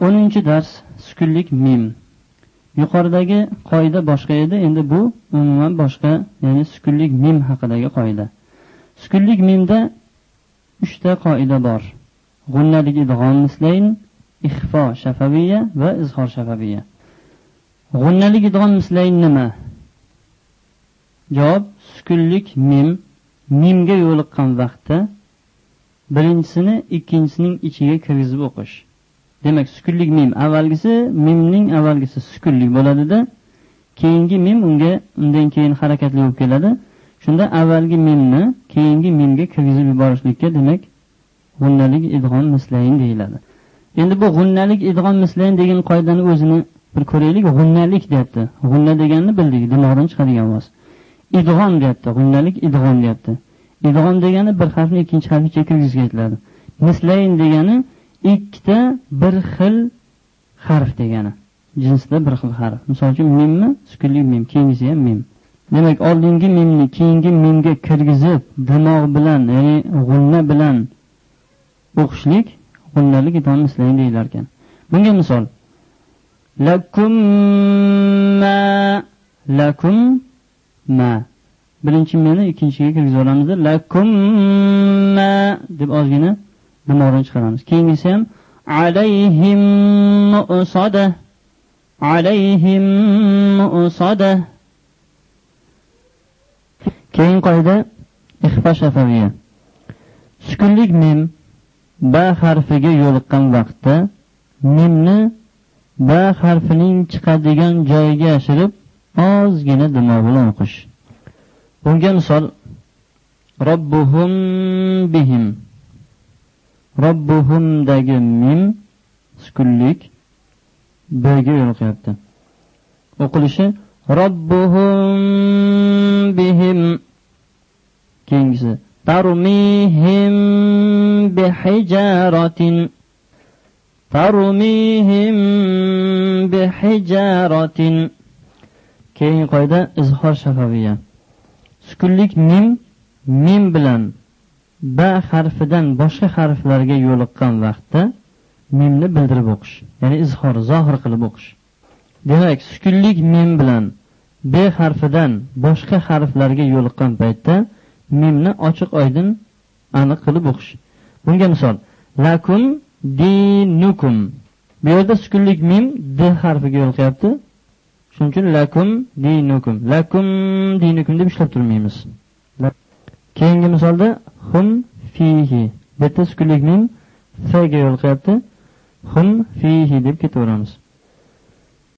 o'ninchi dars sukunlik mim. Yuqoridagi qoida boshqa edi endi bu umuman boshqa ya'ni sukunlik mim haqidagi qoida. Sukunlik mimda uchta qoida bor. G'unnalik idg'om mislayn ixfo shafaviya va izhor shafaviya. G'unnalik idg'om mislayn nima? Javob sukunlik mim. Mimga yo'liqqan vaqtda birinchisini ikkinchisining ichiga kirgizib o'qish. Demak sukunlik mim avvalgisi mimning avvalgisi sukunlik bo'ladida keyingi mim unga undan keyin harakatli bo'lib keladi. Shunda avvalgi mimni keyingi mimga kirgizib yuborishlikka demak g'unnalik idg'om mislayin deyiladi. Endi bu g'unnalik idg'om mislayin degan qoidani o'zini bir ko'raylik g'unnalik deyapti. G'unna deganni bildik dimog'dan chiqadigan ovoz. Idg'om deyapti g'unnalik idg'om deyapti. Idg'om degani bir harfni ikkinchi harficha ichiga aytiladi. Mislayin degani ikkita bir xil harf degani. Jinsda bir xil harf. Misol uchun mimmi sukunli mim keyingisi ham mim. Demak oldingi mimni keyingi mimga kirgizib dimog' bilan ya'ni g'unna bilan o'qishlik g'unnalik idom islang deyilar ekan. Bunga misol lakum ma lakum ma. Birinchi meni ikkinchiga kirgizib yuboramiz lakum ma deb ozgina dimog'dan chiqaramiz? Keyingisi ham alayhim mu'sada alayhim mu'sada keyin qoida ixfa shafaviya sukunlik mim ba harfiga yo'liqqan vaqtda mimni ba harfining chiqadigan joyiga yashirib ozgina dimog' bilan o'qish. Bunga misol robbuhum bihim. Robbuhumdagi mim sukunlik bga yo'liqyapti. O'qilishi robbuhum bihim keyingisi tarmihim bihijaratin tarmihim bihijaratin keyingi qoida izhor shafaviya. Sukunlik mim mim bilan ba harfidan boshqa harflarga yo'liqqan vaqtda mimni bildirib o'qish ya'ni izhor zohir qilib o'qish. Demak sukunlik mim bilan b harfidan boshqa harflarga yo'liqqan paytda mimni ochiq oydin aniq qilib o'qish. Bunga misol lakum dinukum. Bu yerda sukunlik mim d harfiga yo'liqyapti. Shuning uchun lakum dinukum. Lakum dinukum deb ishlab turmaymiz. Keyingi misolda hum fihi bitta yerda sukunlik mim f hum fihi deb ketaveramiz.